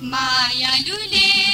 Maya Dulé.